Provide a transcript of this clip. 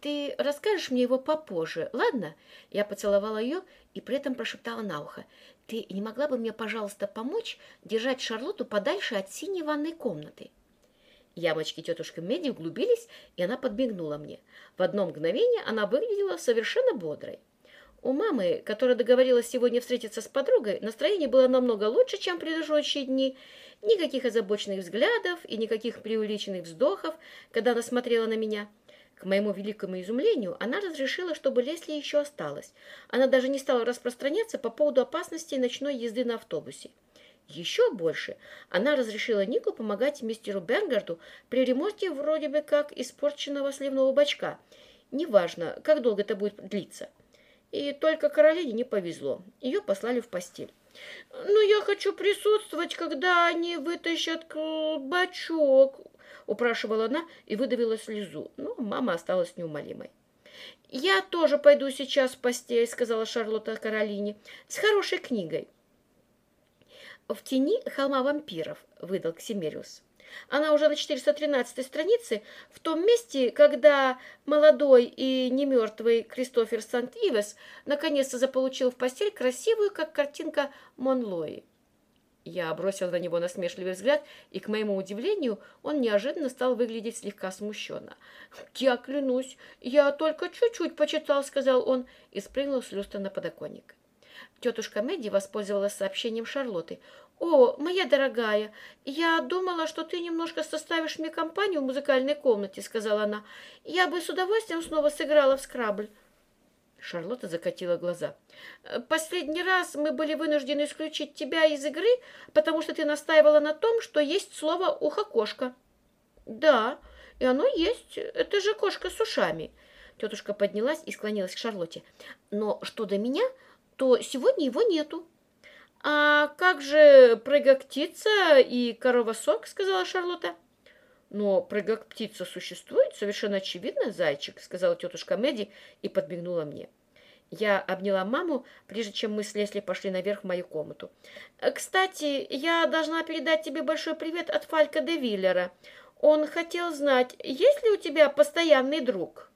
Ты расскажешь мне его попозже, ладно? Я поцеловала ее и при этом прошептала на ухо. Ты не могла бы мне, пожалуйста, помочь держать Шарлотту подальше от синей ванной комнаты? Ямочки тетушки Меди углубились, и она подмигнула мне. В одно мгновение она выглядела совершенно бодрой. У мамы, которая договорилась сегодня встретиться с подругой, настроение было намного лучше, чем в предыдущие дни. Никаких озабоченных взглядов и никаких преувеличенных вздохов, когда она смотрела на меня. К моему великому изумлению, она разрешила, чтобы Лесли еще осталась. Она даже не стала распространяться по поводу опасности ночной езды на автобусе. Еще больше она разрешила Нику помогать мистеру Бергарду при ремонте вроде бы как испорченного сливного бачка. Неважно, как долго это будет длиться. И только Каролине не повезло. Ее послали в постель. «Но я хочу присутствовать, когда они вытащат бачок», упрашивала она и выдавила слезу. Но мама осталась неумолимой. «Я тоже пойду сейчас в постель», — сказала Шарлотта Каролине, — «с хорошей книгой». «В тени холма вампиров», — выдал Ксимериус. Она уже на 413 странице, в том месте, когда молодой и немертвый Кристофер Сант-Ивес наконец-то заполучил в постель красивую, как картинка, Монлои. Я бросил на него насмешливый взгляд, и, к моему удивлению, он неожиданно стал выглядеть слегка смущенно. «Я клянусь, я только чуть-чуть почитал», — сказал он, и спрыгнул с люстра на подоконник. Тетушка Мэдди воспользовалась сообщением Шарлотты. «О, моя дорогая, я думала, что ты немножко составишь мне компанию в музыкальной комнате», — сказала она. «Я бы с удовольствием снова сыграла в скрабль». Шарлотта закатила глаза. «Последний раз мы были вынуждены исключить тебя из игры, потому что ты настаивала на том, что есть слово «ухо-кошка». «Да, и оно есть. Это же кошка с ушами». Тетушка поднялась и склонилась к Шарлотте. «Но что до меня, то сегодня его нету». «А как же прыгак-птица и корова-сок?» — сказала Шарлотта. «Но прыгак-птица существует, совершенно очевидно, зайчик», — сказала тетушка Мэдди и подмигнула мне. Я обняла маму, прежде чем мы с Лесли пошли наверх в мою комнату. «Кстати, я должна передать тебе большой привет от Фалька де Виллера. Он хотел знать, есть ли у тебя постоянный друг?»